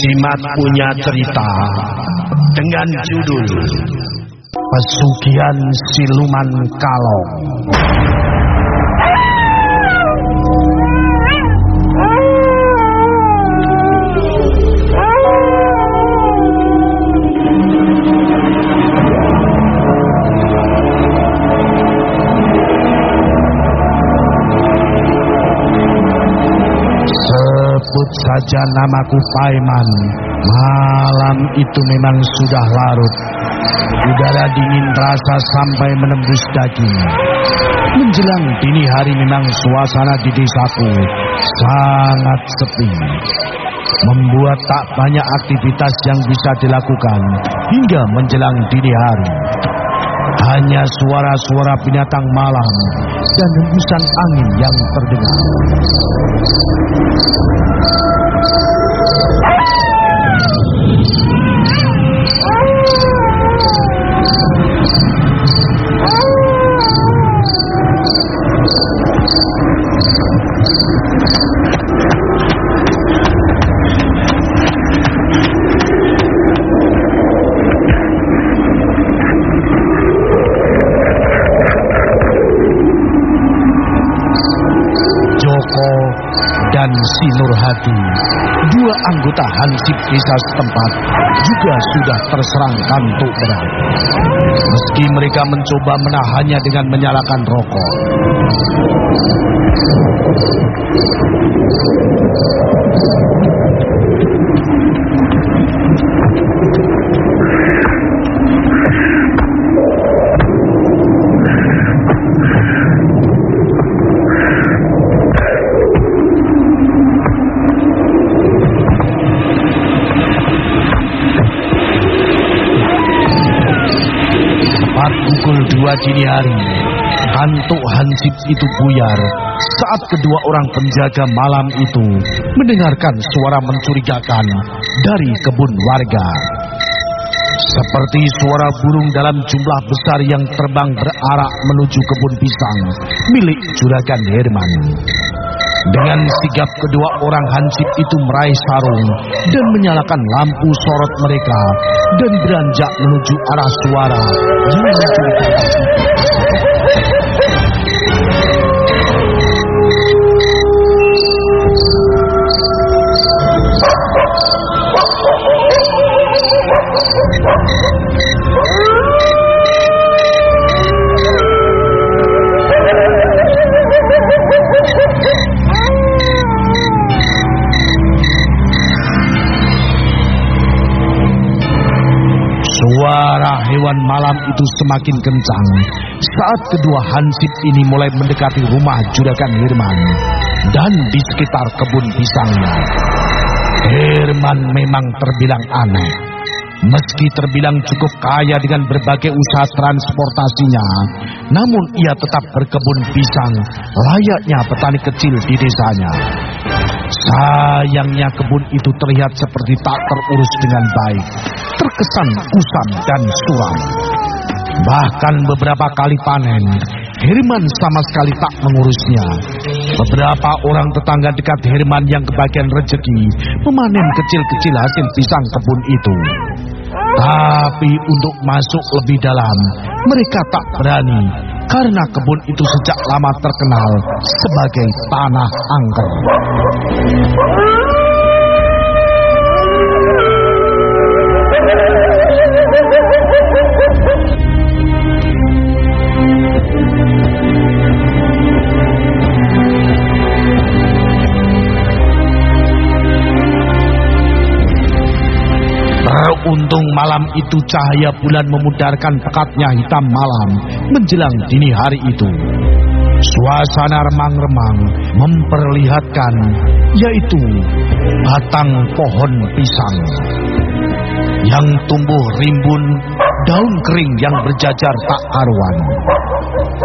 Jimat punya cerita dengan judul Pesugihan Siluman Kalong. Saja namaku Paiman. Malam itu memang sudah larut. Udara dingin terasa sampai menembus daging. Menjelang dini hari memang suasana di desaku sangat sepi. Membuat tak banyak aktivitas yang bisa dilakukan hingga menjelang dini hari. Hanya suara-suara binatang malam dan hembusan angin yang terdengar. Joko dan Si Nurhati, dua anggota Hansip desa setempat, juga sudah terserang kantuk berat. Meski mereka mencoba menahannya dengan menyalakan rokok. Dua dini hari, kantuk Hansip itu buyar saat kedua orang penjaga malam itu mendengarkan suara mencurigakan dari kebun warga. Seperti suara burung dalam jumlah besar yang terbang berarak menuju kebun pisang milik Juragan Herman. Dengan sigap kedua orang hansip itu meraih sarung dan menyalakan lampu sorot mereka dan beranjak menuju arah suara yang. Malam itu semakin kencang saat kedua hansip ini mulai mendekati rumah Juragan Herman dan di sekitar kebun pisangnya. Herman memang terbilang aneh. Meski terbilang cukup kaya dengan berbagai usaha transportasinya, namun ia tetap berkebun pisang layaknya petani kecil di desanya. Sayangnya kebun itu terlihat seperti tak terurus dengan baik, terkesan kusam dan suram. Bahkan beberapa kali panen, Herman sama sekali tak mengurusnya. Beberapa orang tetangga dekat Herman yang kebagian rezeki memanen kecil-kecil hasil pisang kebun itu. Tapi untuk masuk lebih dalam, mereka tak berani karena kebun itu sejak lama terkenal sebagai tanah angker. Beruntung malam itu cahaya bulan memudarkan pekatnya hitam malam menjelang dini hari itu. Suasana remang-remang memperlihatkan yaitu batang pohon pisang yang tumbuh rimbun daun kering yang berjajar tak karuan.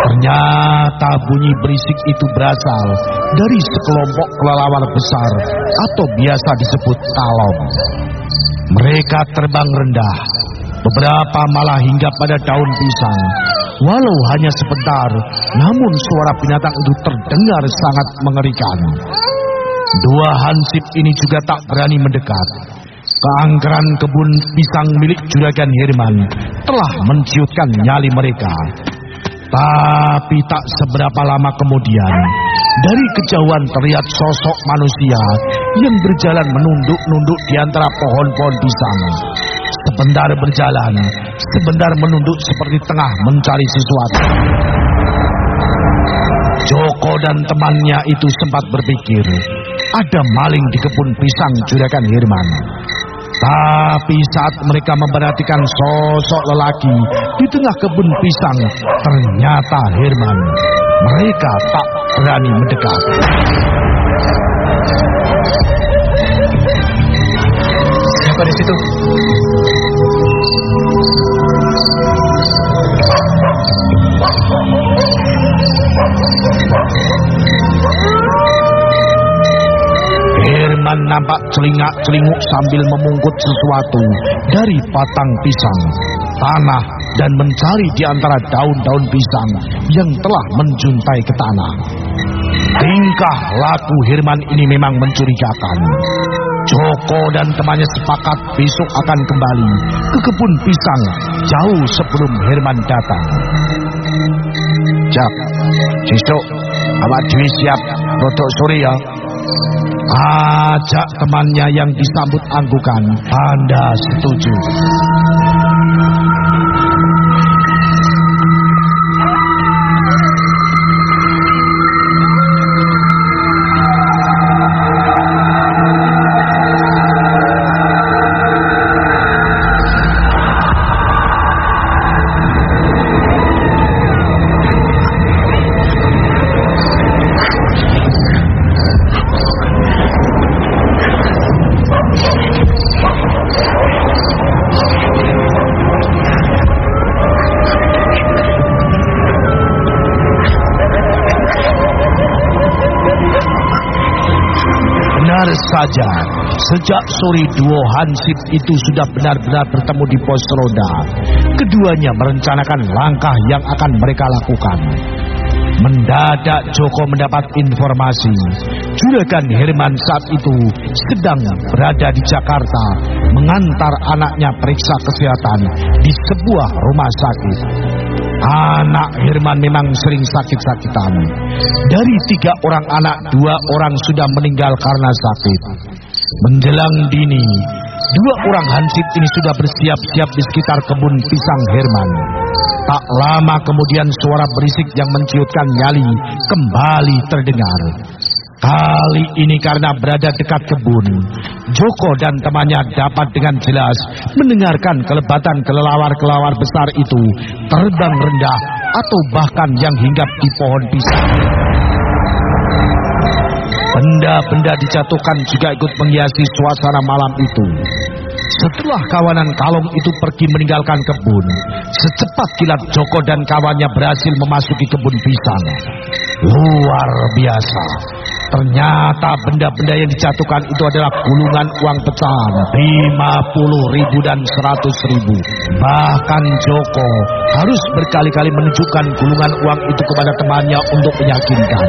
Ternyata bunyi berisik itu berasal dari sekelompok kelelawar besar atau biasa disebut talong. Mereka terbang rendah, beberapa malah hingga pada daun pisang. Walau hanya sebentar, namun suara binatang itu terdengar sangat mengerikan. Dua hansip ini juga tak berani mendekat. Keangkeran kebun pisang milik Juragan Herman telah menciutkan nyali mereka. Tapi tak seberapa lama kemudian, dari kejauhan terlihat sosok manusia yang berjalan menunduk-nunduk di antara pohon-pohon pisang. Sebentar berjalan, sebentar menunduk seperti tengah mencari sesuatu. Joko dan temannya itu sempat berpikir, ada maling di kebun pisang Juragan Hirman. Tapi saat mereka memperhatikan sosok lelaki di tengah kebun pisang, ternyata Herman. Mereka tak berani mendekat. Siapa di situ? Herman nampak celingak-celinguk sambil memungkut sesuatu dari batang pisang, tanah, dan mencari di antara daun-daun pisang yang telah menjuntai ke tanah. Tingkah laku Herman ini memang mencurigakan. Joko dan temannya sepakat besok akan kembali ke kebun pisang jauh sebelum Herman datang. Jak, besok awak siap rotok sore ya. Ajak temannya yang disambut anggukan. Anda setuju. Sejak sore duo Hansip itu sudah benar-benar bertemu di pos roda. Keduanya merencanakan langkah yang akan mereka lakukan. Mendadak Joko mendapat informasi Juragan Herman saat itu sedang berada di Jakarta mengantar anaknya periksa kesehatan di sebuah rumah sakit. Anak Herman memang sering sakit-sakitan. Dari tiga orang anak, dua orang sudah meninggal karena sakit. Menjelang dini, dua orang hansip ini sudah bersiap-siap di sekitar kebun pisang Herman. Tak lama kemudian suara berisik yang menciutkan nyali kembali terdengar. Kali ini karena berada dekat kebun, Joko dan temannya dapat dengan jelas mendengarkan kelebatan kelelawar-kelelawar besar itu terbang rendah atau bahkan yang hinggap di pohon pisang. Benda-benda dijatuhkan juga ikut menghiasi suasana malam itu. Setelah kawanan kalong itu pergi meninggalkan kebun, secepat kilat Joko dan kawannya berhasil memasuki kebun pisang. Luar biasa. Ternyata benda-benda yang dijatuhkan itu adalah gulungan uang pecahan 50 ribu dan 100 ribu. Bahkan Joko harus berkali-kali menunjukkan gulungan uang itu kepada temannya untuk meyakinkan.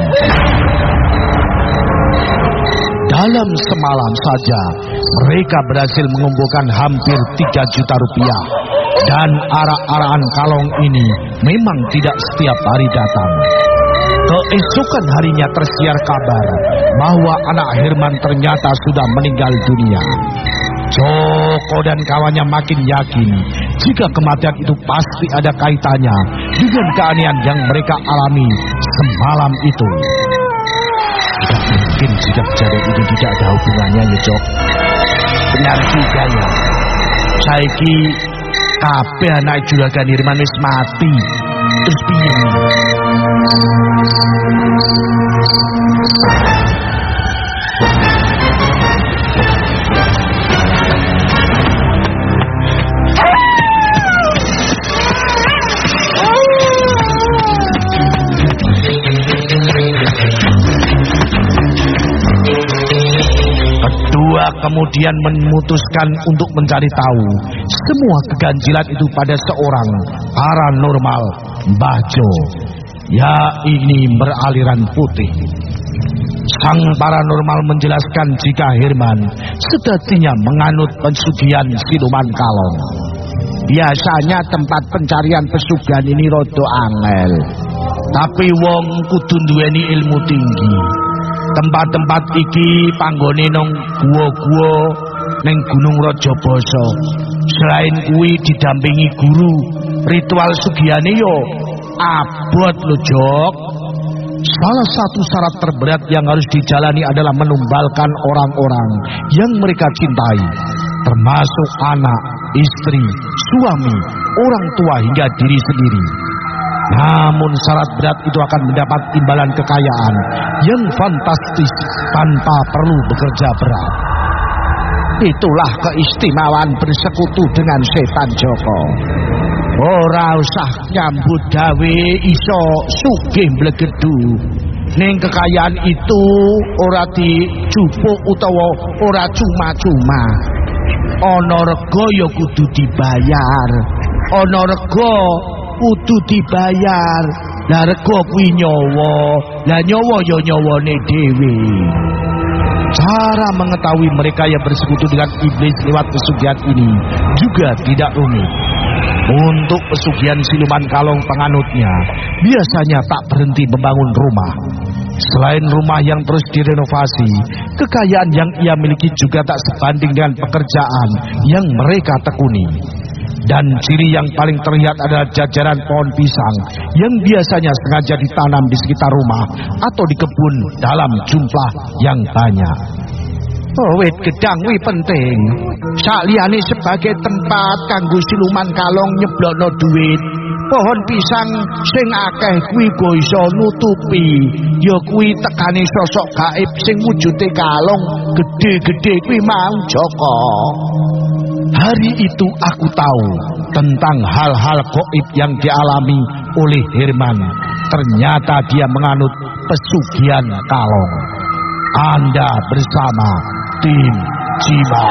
Dalam semalam saja, mereka berhasil mengumpulkan hampir 3 juta rupiah. Dan arak-arakan kalong ini memang tidak setiap hari datang. Keesokan harinya tersiar kabar bahwa anak Herman ternyata sudah meninggal dunia. Joko dan kawannya makin yakin jika kematian itu pasti ada kaitannya dengan keanehan yang mereka alami semalam itu. Mungkin jika kejadian itu tidak ada hubungannya ya Jok. Benar juga ya. Saiki kabeh anak juragan Irman wis mati. Terus piye? Kemudian memutuskan untuk mencari tahu semua keganjilan itu pada seorang paranormal Mbah Jo. Ya ini beraliran putih. Sang paranormal menjelaskan jika Herman sejatinya menganut pesugihan siluman kalong. Biasanya tempat pencarian pesugihan ini rodo angel. Tapi wong kudu duweni ilmu tinggi. Tempat-tempat iki panggone nang gua-gua ning Gunung Rajabasa. Selain kuwi didampingi guru, ritual sugihane yo abot lho, Jok. Salah satu syarat terberat yang harus dijalani adalah menumbalkan orang-orang yang mereka cintai, termasuk anak, istri, suami, orang tua hingga diri sendiri. Namun syarat berat itu akan mendapat imbalan kekayaan yang fantastis tanpa perlu bekerja berat. Itulah keistimewaan bersekutu dengan setan Joko. Ora usah nyambut gawe iso sugih blegedu. Ning kekayaan itu ora dicupuk utawa ora cuma-cuma. Ana rega ya kudu dibayar. Ana rega kudu dibayar. Lah rega kuwi nyawa. Lah nyawa ya nyawane dhewe. Cara mengetahui mereka yang bersekutu dengan iblis lewat pesugihan ini juga tidak rumit. Untuk pesugihan siluman kalong penganutnya, biasanya tak berhenti membangun rumah. Selain rumah yang terus direnovasi, kekayaan yang ia miliki juga tak sebanding dengan pekerjaan yang mereka tekuni. Dan ciri yang paling terlihat adalah jajaran pohon pisang yang biasanya sengaja ditanam di sekitar rumah atau di kebun dalam jumlah yang banyak. Oh, wit gedang wi penting. Sakliyane sebagai tempat kanggo siluman kalong nyeblokno duit. Pohon pisang sing akeh kuwi go iso nutupi ya kuwi tekane sosok gaib sing wujude kalong gede-gede kuwi mau Joko. Hari itu aku tahu tentang hal-hal goib yang dialami oleh Herman. Ternyata dia menganut pesugihan kalong. Anda bersama tim Ciba.